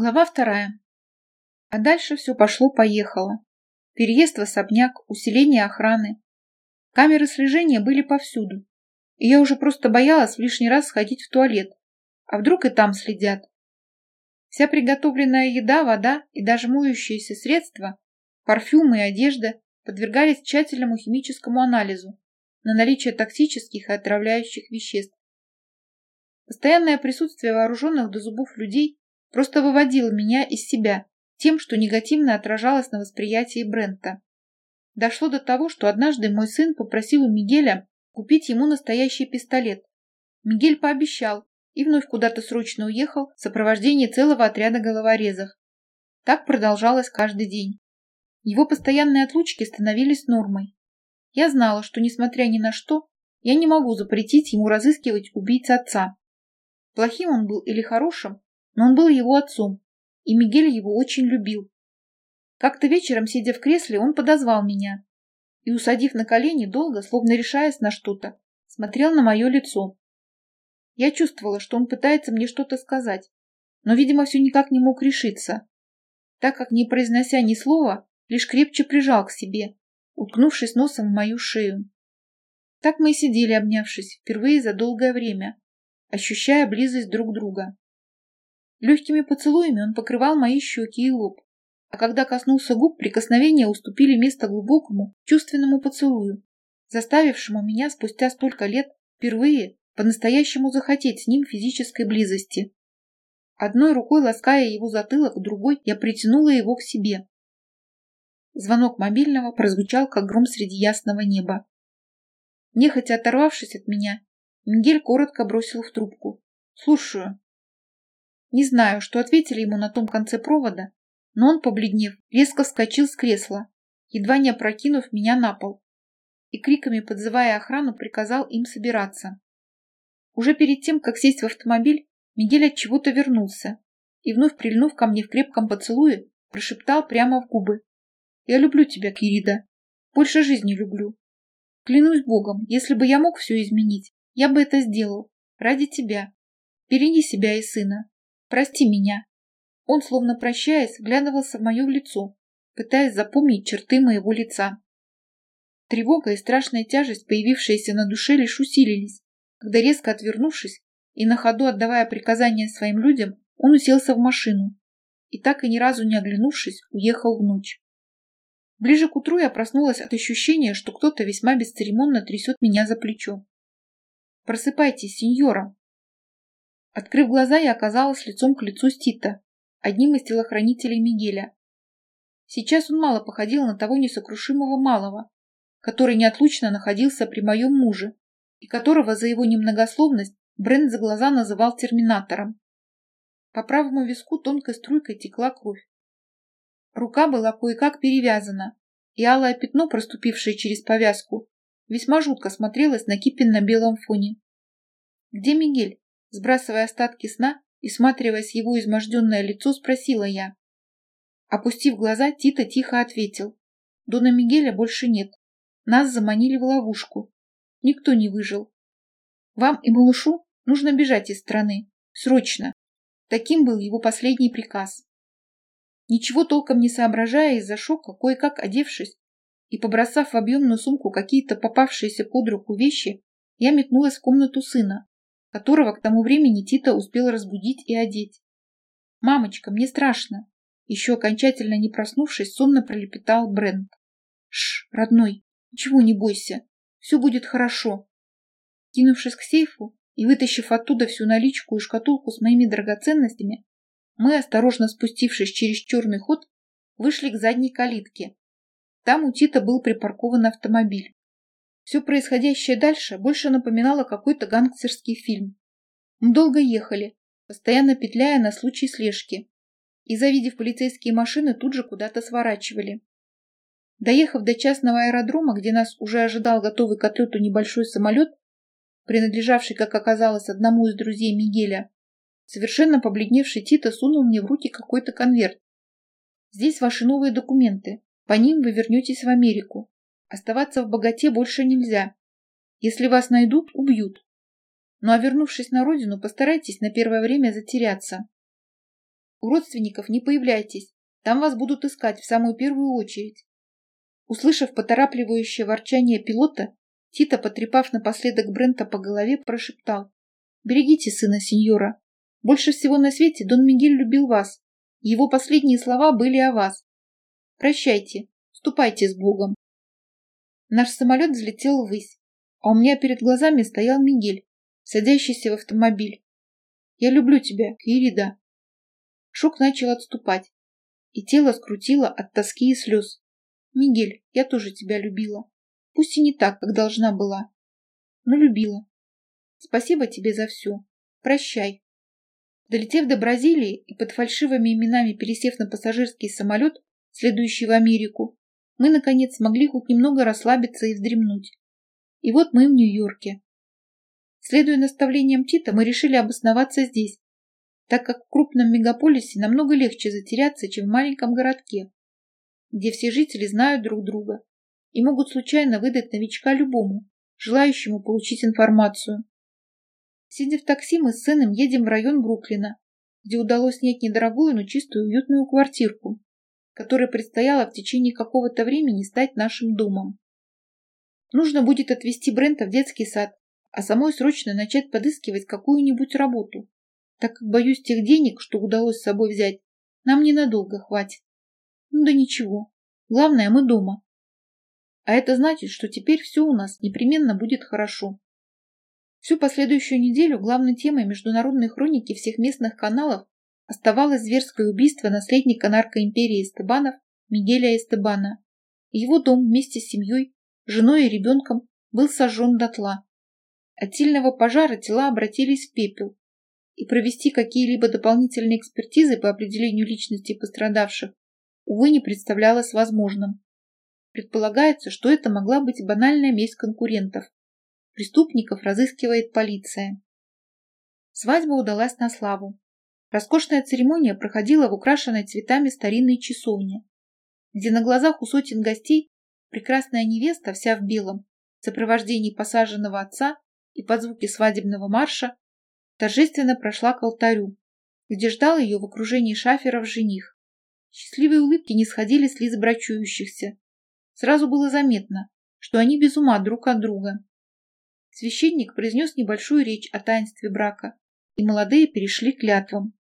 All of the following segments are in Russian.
Глава вторая. А дальше все пошло-поехало. Переезд в особняк, усиление охраны. Камеры слежения были повсюду. И я уже просто боялась лишний раз сходить в туалет. А вдруг и там следят? Вся приготовленная еда, вода и даже моющиеся средства, парфюмы и одежда подвергались тщательному химическому анализу на наличие токсических и отравляющих веществ. Постоянное присутствие вооруженных до зубов людей просто выводило меня из себя тем, что негативно отражалось на восприятии Брента. Дошло до того, что однажды мой сын попросил у Мигеля купить ему настоящий пистолет. Мигель пообещал и вновь куда-то срочно уехал в сопровождении целого отряда головорезов. Так продолжалось каждый день. Его постоянные отлучки становились нормой. Я знала, что, несмотря ни на что, я не могу запретить ему разыскивать убийц отца. Плохим он был или хорошим, но он был его отцом, и Мигель его очень любил. Как-то вечером, сидя в кресле, он подозвал меня и, усадив на колени, долго, словно решаясь на что-то, смотрел на мое лицо. Я чувствовала, что он пытается мне что-то сказать, но, видимо, все никак не мог решиться, так как, не произнося ни слова, лишь крепче прижал к себе, уткнувшись носом в мою шею. Так мы и сидели, обнявшись, впервые за долгое время, ощущая близость друг друга. Легкими поцелуями он покрывал мои щеки и лоб, а когда коснулся губ, прикосновения уступили место глубокому, чувственному поцелую, заставившему меня спустя столько лет впервые по-настоящему захотеть с ним физической близости. Одной рукой лаская его затылок, другой я притянула его к себе. Звонок мобильного прозвучал, как гром среди ясного неба. Нехотя оторвавшись от меня, Мигель коротко бросил в трубку. «Слушаю». Не знаю, что ответили ему на том конце провода, но он, побледнев, резко вскочил с кресла, едва не опрокинув меня на пол, и криками подзывая охрану, приказал им собираться. Уже перед тем, как сесть в автомобиль, Мигель от чего-то вернулся и, вновь прильнув ко мне в крепком поцелуе, прошептал прямо в губы. «Я люблю тебя, Кирида. Больше жизни люблю. Клянусь Богом, если бы я мог все изменить, я бы это сделал. Ради тебя. Береги себя и сына. Прости меня. Он, словно прощаясь, глядывался в мое лицо, пытаясь запомнить черты моего лица. Тревога и страшная тяжесть, появившиеся на душе, лишь усилились, когда, резко отвернувшись и на ходу отдавая приказания своим людям, он уселся в машину и, так и ни разу не оглянувшись, уехал в ночь. Ближе к утру я проснулась от ощущения, что кто-то весьма бесцеремонно трясет меня за плечо. «Просыпайтесь, сеньора!» Открыв глаза, я оказалась лицом к лицу с Тита, одним из телохранителей Мигеля. Сейчас он мало походил на того несокрушимого малого, который неотлучно находился при моем муже и которого за его немногословность Брент за глаза называл терминатором. По правому виску тонкой струйкой текла кровь. Рука была кое-как перевязана, и алое пятно, проступившее через повязку, весьма жутко смотрелось на кипенно-белом фоне. «Где Мигель?» Сбрасывая остатки сна и всматриваясь его изможденное лицо, спросила я. Опустив глаза, Тита тихо ответил. Дона Мигеля больше нет. Нас заманили в ловушку. Никто не выжил. Вам и малышу нужно бежать из страны. Срочно. Таким был его последний приказ. Ничего толком не соображая из-за шока, кое-как одевшись и побросав в объемную сумку какие-то попавшиеся под руку вещи, я метнулась в комнату сына, которого к тому времени Тита успел разбудить и одеть. «Мамочка, мне страшно!» Еще окончательно не проснувшись, сонно пролепетал Брент. «Шш, родной, ничего не бойся, все будет хорошо». Кинувшись к сейфу и вытащив оттуда всю наличку и шкатулку с моими драгоценностями, мы, осторожно спустившись через черный ход, вышли к задней калитке. Там у Тита был припаркован автомобиль. Все происходящее дальше больше напоминало какой-то гангстерский фильм. Мы долго ехали, постоянно петляя на случай слежки, и, завидев полицейские машины, тут же куда-то сворачивали. Доехав до частного аэродрома, где нас уже ожидал готовый к отлету небольшой самолет, принадлежавший, как оказалось, одному из друзей Мигеля, совершенно побледневший Тита сунул мне в руки какой-то конверт. «Здесь ваши новые документы. По ним вы вернетесь в Америку. Оставаться в богате больше нельзя. Если вас найдут, убьют. Ну а вернувшись на родину, постарайтесь на первое время затеряться. У родственников не появляйтесь, там вас будут искать в самую первую очередь. Услышав поторапливающее ворчание пилота, Тита, потрепав напоследок Брента по голове, прошептал. «Берегите сына сеньора. Больше всего на свете Дон Мигель любил вас. Его последние слова были о вас. Прощайте, ступайте с Богом». Наш самолет взлетел ввысь, а у меня перед глазами стоял Мигель, садящийся в автомобиль. «Я люблю тебя, Кирида». Шок начал отступать, и тело скрутило от тоски и слез. «Мигель, я тоже тебя любила. Пусть и не так, как должна была, но любила. Спасибо тебе за все. Прощай». Долетев до Бразилии и под фальшивыми именами пересев на пассажирский самолет, следующий в Америку, мы, наконец, смогли хоть немного расслабиться и вздремнуть. И вот мы в Нью-Йорке. Следуя наставлениям Тита, мы решили обосноваться здесь, так как в крупном мегаполисе намного легче затеряться, чем в маленьком городке, где все жители знают друг друга и могут случайно выдать новичка любому, желающему получить информацию. Сидя в такси, мы с сыном едем в район Бруклина, где удалось снять недорогую, но чистую уютную квартирку, которая предстояло в течение какого-то времени стать нашим домом. Нужно будет отвезти Брента в детский сад, а самой срочно начать подыскивать какую-нибудь работу, так как, боюсь, тех денег, что удалось с собой взять, нам ненадолго хватит. Ну да ничего, главное, мы дома. А это значит, что теперь все у нас непременно будет хорошо. Всю последующую неделю главной темой международной хроники всех местных каналов оставалось зверское убийство наследника наркоимперии Эстебанов Мигеля Эстебана. Его дом вместе с семьей, женой и ребенком был сожжен дотла. От сильного пожара тела обратились в пепел, и провести какие-либо дополнительные экспертизы по определению личности пострадавших, увы, не представлялось возможным. Предполагается, что это могла быть банальная месть конкурентов. Преступников разыскивает полиция. Свадьба удалась на славу. Роскошная церемония проходила в украшенной цветами старинной часовне, где на глазах у сотен гостей прекрасная невеста, вся в белом, в сопровождении посаженного отца и под звуки свадебного марша, торжественно прошла к алтарю, где ждал ее в окружении шаферов жених. Счастливые улыбки не сходили с лиц брачующихся, Сразу было заметно, что они без ума друг от друга. Священник произнес небольшую речь о таинстве брака, и молодые перешли к клятвам.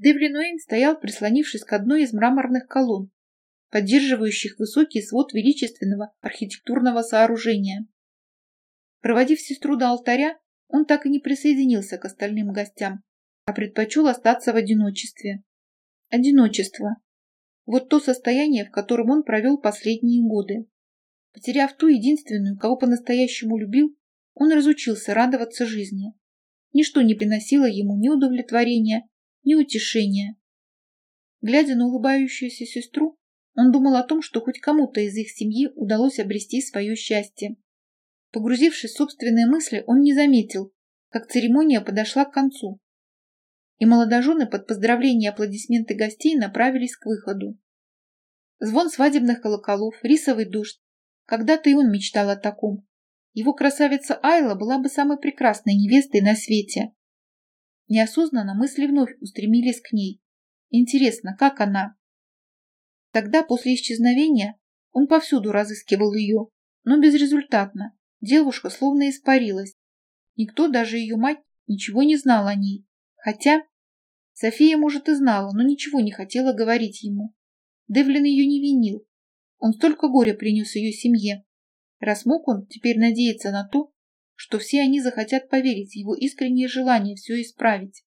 Девлин Уэйн стоял, прислонившись к одной из мраморных колонн, поддерживающих высокий свод величественного архитектурного сооружения. Проводив сестру до алтаря, он так и не присоединился к остальным гостям, а предпочел остаться в одиночестве. Одиночество вот то состояние, в котором он провел последние годы. Потеряв ту единственную, кого по-настоящему любил, он разучился радоваться жизни. Ничто не приносило ему ни удовлетворения, ни утешения. Глядя на улыбающуюся сестру, он думал о том, что хоть кому-то из их семьи удалось обрести свое счастье. Погрузившись в собственные мысли, он не заметил, как церемония подошла к концу, и молодожены под поздравления и аплодисменты гостей направились к выходу. Звон свадебных колоколов, рисовый дождь. Когда-то и он мечтал о таком. Его красавица Айла была бы самой прекрасной невестой на свете. Неосознанно мысли вновь устремились к ней. Интересно, как она? Тогда, после исчезновения, он повсюду разыскивал ее, но безрезультатно. Девушка словно испарилась. Никто, даже ее мать, ничего не знал о ней. Хотя София, может, и знала, но ничего не хотела говорить ему. Девлин ее не винил. Он столько горя принес ее семье. Раз мог он теперь надеяться на то, что все они захотят поверить в его искреннее желание все исправить.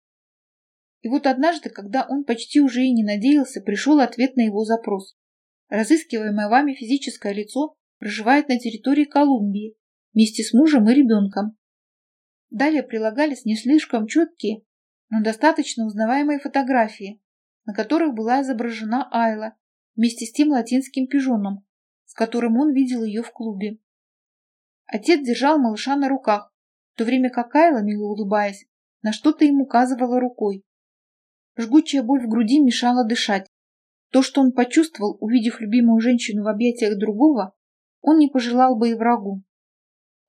И вот однажды, когда он почти уже и не надеялся, пришел ответ на его запрос. Разыскиваемое вами физическое лицо проживает на территории Колумбии вместе с мужем и ребенком. Далее прилагались не слишком четкие, но достаточно узнаваемые фотографии, на которых была изображена Айла вместе с тем латинским пижоном, с которым он видел ее в клубе. Отец держал малыша на руках, в то время как Айла, мило улыбаясь, на что-то им указывала рукой. Жгучая боль в груди мешала дышать. То, что он почувствовал, увидев любимую женщину в объятиях другого, он не пожелал бы и врагу.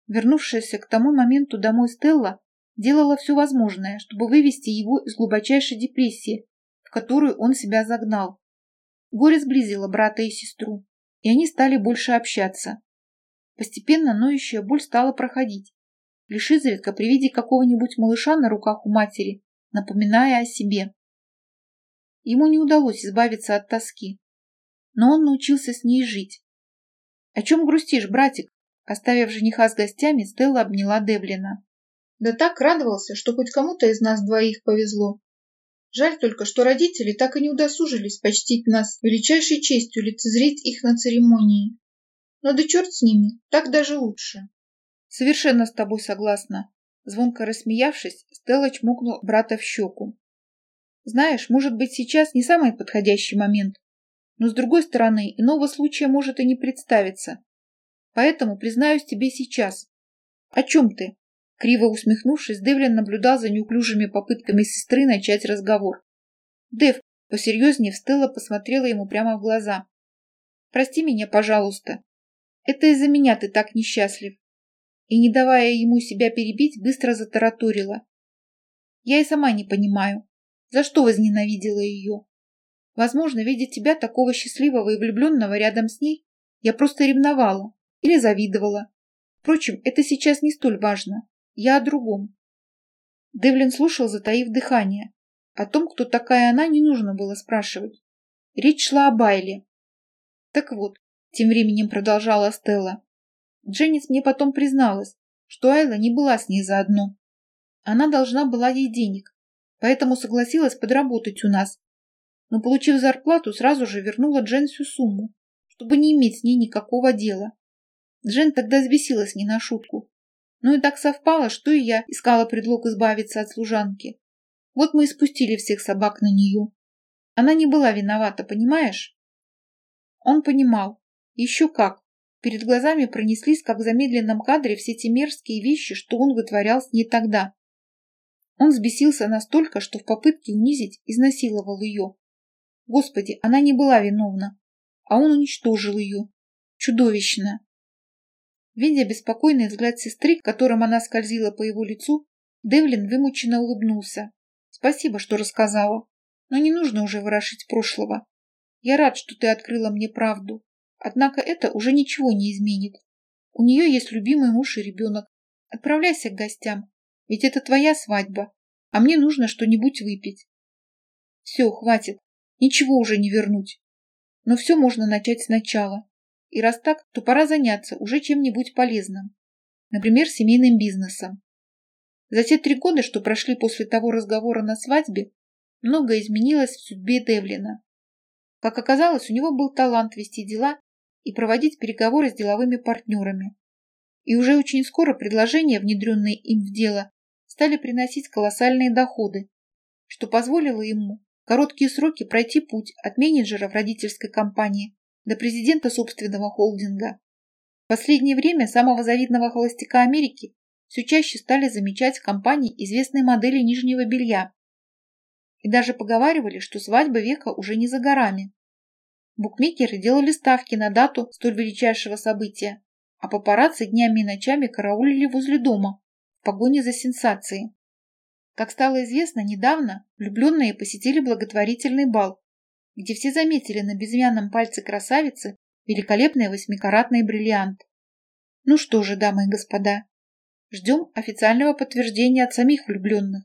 Вернувшаяся к тому моменту домой Стелла делала все возможное, чтобы вывести его из глубочайшей депрессии, в которую он себя загнал. Горе сблизило брата и сестру, и они стали больше общаться. Постепенно ноющая боль стала проходить, лишь изредка при виде какого-нибудь малыша на руках у матери, напоминая о себе. Ему не удалось избавиться от тоски, но он научился с ней жить. «О чем грустишь, братик?» Оставив жениха с гостями, Стелла обняла Девлина. «Да так радовался, что хоть кому-то из нас двоих повезло. Жаль только, что родители так и не удосужились почтить нас величайшей честью лицезреть их на церемонии. Но да черт с ними, так даже лучше. Совершенно с тобой согласна. Звонко рассмеявшись, Стелла чмокнула брата в щеку. Знаешь, может быть, сейчас не самый подходящий момент, но с другой стороны, иного случая может и не представиться. Поэтому признаюсь тебе сейчас. О чем ты? Криво усмехнувшись, Девлин наблюдал за неуклюжими попытками сестры начать разговор. Дев, посерьезнее встала, посмотрела ему прямо в глаза. «Прости меня, пожалуйста. Это из-за меня ты так несчастлив». И, не давая ему себя перебить, быстро затараторила. «Я и сама не понимаю, за что возненавидела ее. Возможно, видя тебя такого счастливого и влюбленного рядом с ней, я просто ревновала или завидовала. Впрочем, это сейчас не столь важно. Я о другом. Девлин слушал, затаив дыхание. О том, кто такая она, не нужно было спрашивать. Речь шла о Байле. Так вот, тем временем продолжала Стелла. Дженнис мне потом призналась, что Айла не была с ней заодно. Она должна была ей денег, поэтому согласилась подработать у нас. Но, получив зарплату, сразу же вернула Джен всю сумму, чтобы не иметь с ней никакого дела. Джен тогда взбесилась не на шутку ну и так совпало, что и я искала предлог избавиться от служанки. Вот мы и спустили всех собак на нее. Она не была виновата, понимаешь? Он понимал. Еще как. Перед глазами пронеслись, как в замедленном кадре, все те мерзкие вещи, что он вытворял с ней тогда. Он взбесился настолько, что в попытке унизить изнасиловал ее. Господи, она не была виновна, а он уничтожил ее. Чудовищно. Видя беспокойный взгляд сестры, которым она скользила по его лицу, Девлин вымученно улыбнулся. «Спасибо, что рассказала. Но не нужно уже ворошить прошлого. Я рад, что ты открыла мне правду. Однако это уже ничего не изменит. У нее есть любимый муж и ребенок. Отправляйся к гостям, ведь это твоя свадьба, а мне нужно что-нибудь выпить. Все, хватит, ничего уже не вернуть. Но все можно начать сначала. И раз так, то пора заняться уже чем-нибудь полезным. Например, семейным бизнесом. За те три года, что прошли после того разговора на свадьбе, многое изменилось в судьбе Девлина. Как оказалось, у него был талант вести дела и проводить переговоры с деловыми партнерами. И уже очень скоро предложения, внедренные им в дело, стали приносить колоссальные доходы, что позволило ему в короткие сроки пройти путь от менеджера в родительской компании до президента собственного холдинга. В последнее время самого завидного холостяка Америки все чаще стали замечать в компании известной модели нижнего белья. И даже поговаривали, что свадьба века уже не за горами. Букмекеры делали ставки на дату столь величайшего события, а папарацци днями и ночами караулили возле дома в погоне за сенсацией. Как стало известно, недавно влюбленные посетили благотворительный бал, где все заметили на безымянном пальце красавицы великолепный восьмикаратный бриллиант. Ну что же, дамы и господа, ждем официального подтверждения от самих влюбленных.